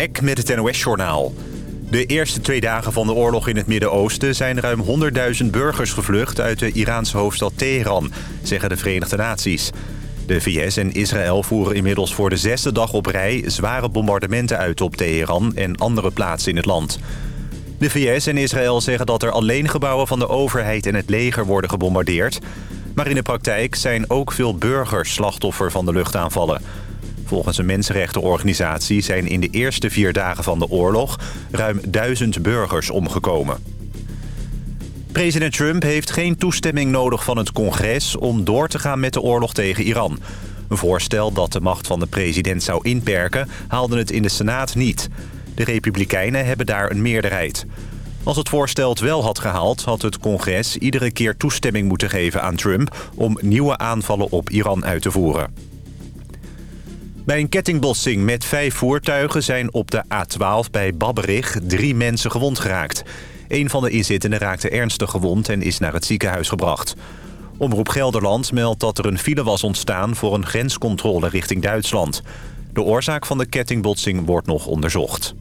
Eck met het NOS-journaal. De eerste twee dagen van de oorlog in het Midden-Oosten... zijn ruim 100.000 burgers gevlucht uit de Iraanse hoofdstad Teheran... zeggen de Verenigde Naties. De VS en Israël voeren inmiddels voor de zesde dag op rij... zware bombardementen uit op Teheran en andere plaatsen in het land. De VS en Israël zeggen dat er alleen gebouwen van de overheid en het leger worden gebombardeerd... Maar in de praktijk zijn ook veel burgers slachtoffer van de luchtaanvallen. Volgens een mensenrechtenorganisatie zijn in de eerste vier dagen van de oorlog... ruim duizend burgers omgekomen. President Trump heeft geen toestemming nodig van het congres... om door te gaan met de oorlog tegen Iran. Een voorstel dat de macht van de president zou inperken... haalde het in de Senaat niet. De Republikeinen hebben daar een meerderheid. Als het voorstel het wel had gehaald, had het congres iedere keer toestemming moeten geven aan Trump... om nieuwe aanvallen op Iran uit te voeren. Bij een kettingbotsing met vijf voertuigen zijn op de A12 bij Babberich drie mensen gewond geraakt. Een van de inzittenden raakte ernstig gewond en is naar het ziekenhuis gebracht. Omroep Gelderland meldt dat er een file was ontstaan voor een grenscontrole richting Duitsland. De oorzaak van de kettingbotsing wordt nog onderzocht.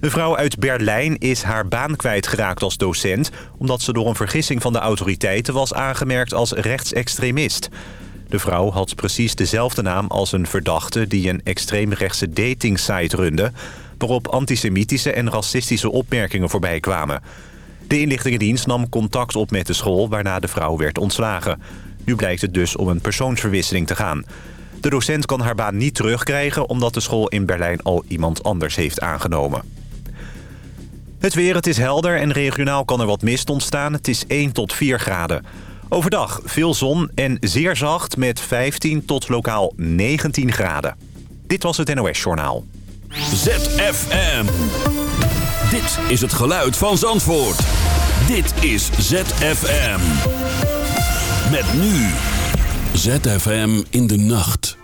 Een vrouw uit Berlijn is haar baan kwijtgeraakt als docent... omdat ze door een vergissing van de autoriteiten was aangemerkt als rechtsextremist. De vrouw had precies dezelfde naam als een verdachte... die een extreemrechtse datingsite runde... waarop antisemitische en racistische opmerkingen voorbij kwamen. De inlichtingendienst nam contact op met de school... waarna de vrouw werd ontslagen. Nu blijkt het dus om een persoonsverwisseling te gaan... De docent kan haar baan niet terugkrijgen... omdat de school in Berlijn al iemand anders heeft aangenomen. Het weer, het is helder en regionaal kan er wat mist ontstaan. Het is 1 tot 4 graden. Overdag veel zon en zeer zacht met 15 tot lokaal 19 graden. Dit was het NOS Journaal. ZFM. Dit is het geluid van Zandvoort. Dit is ZFM. Met nu. ZFM in de nacht.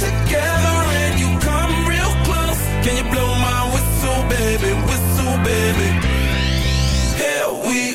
together and you come real close. Can you blow my whistle, baby? Whistle, baby. Here we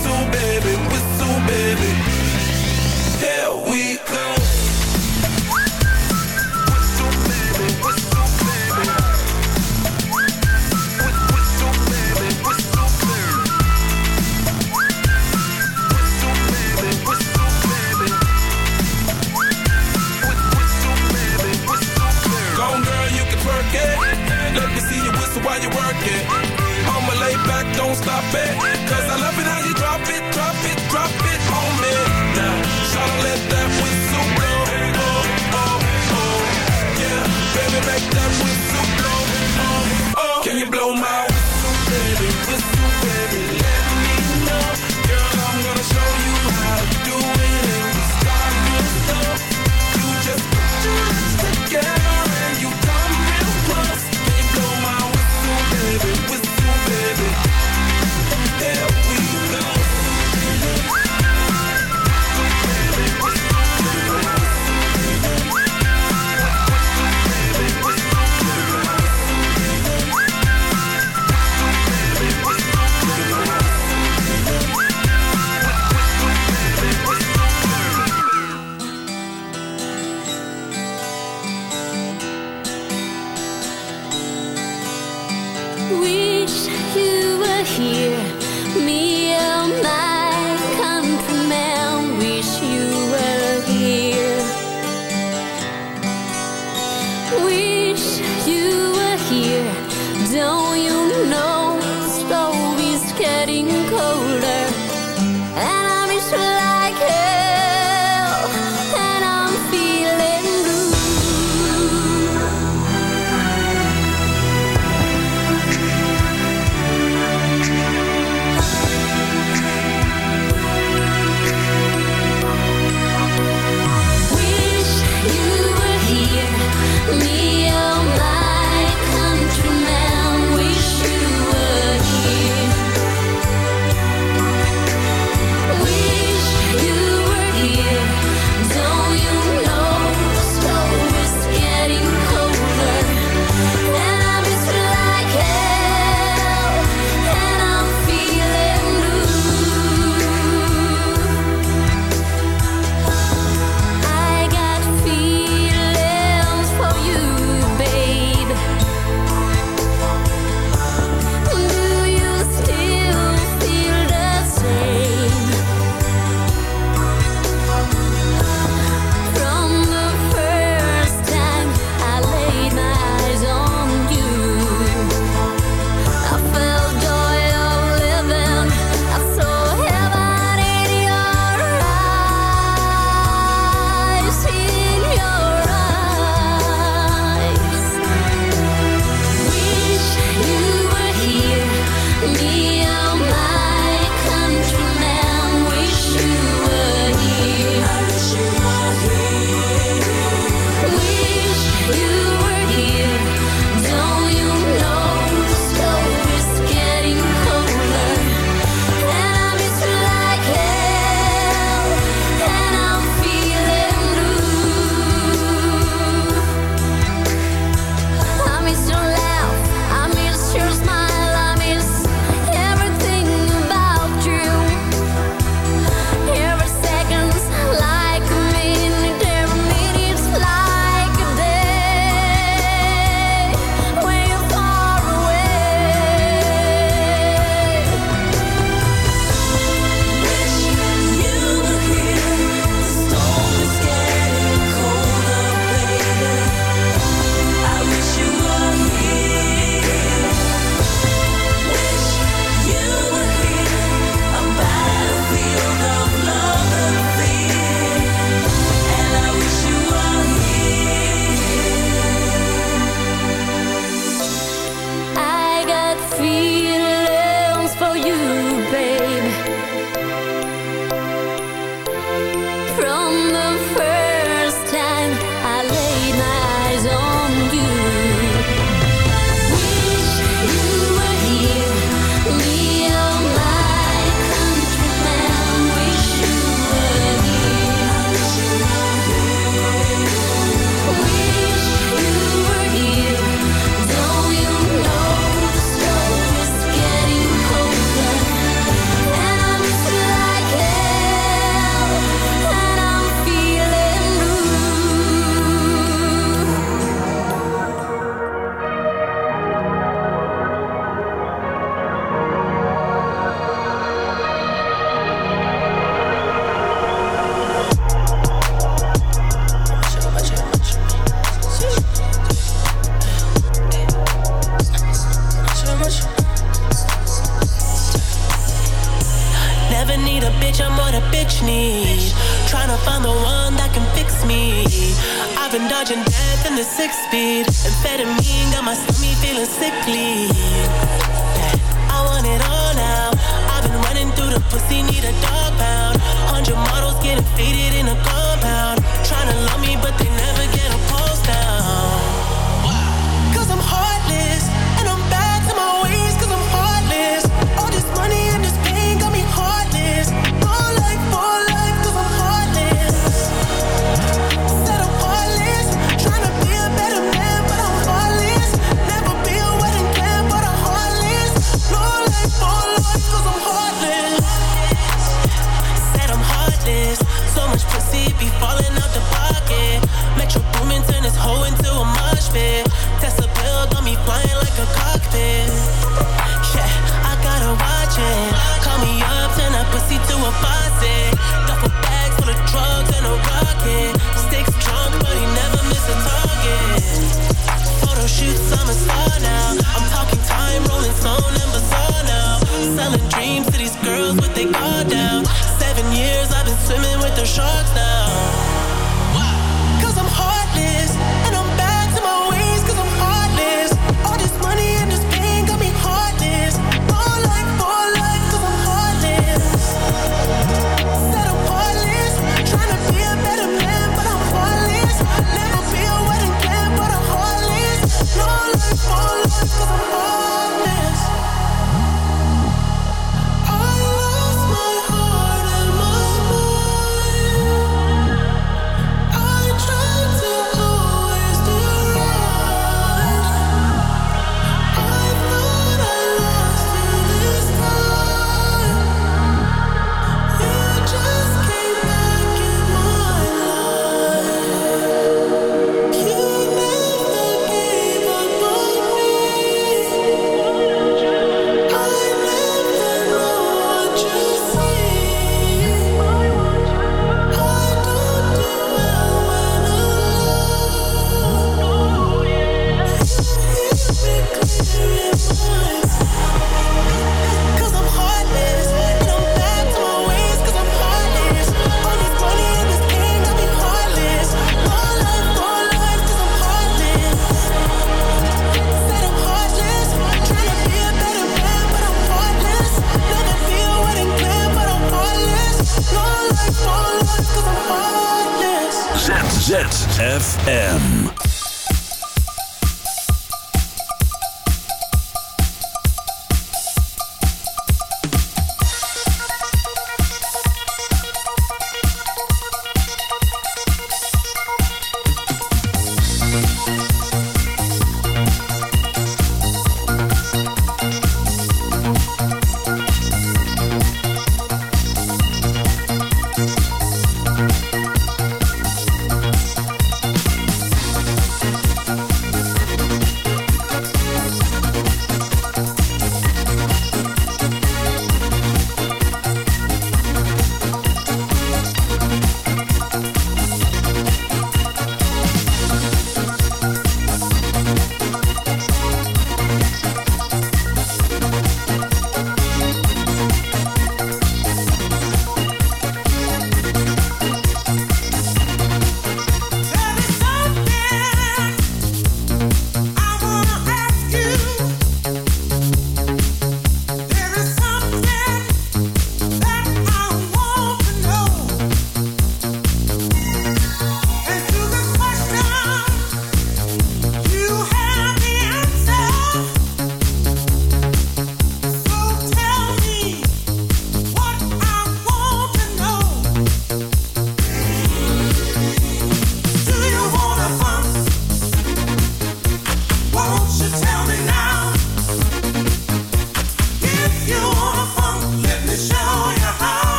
won't stop it. Cause I love it. I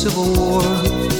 Civil War.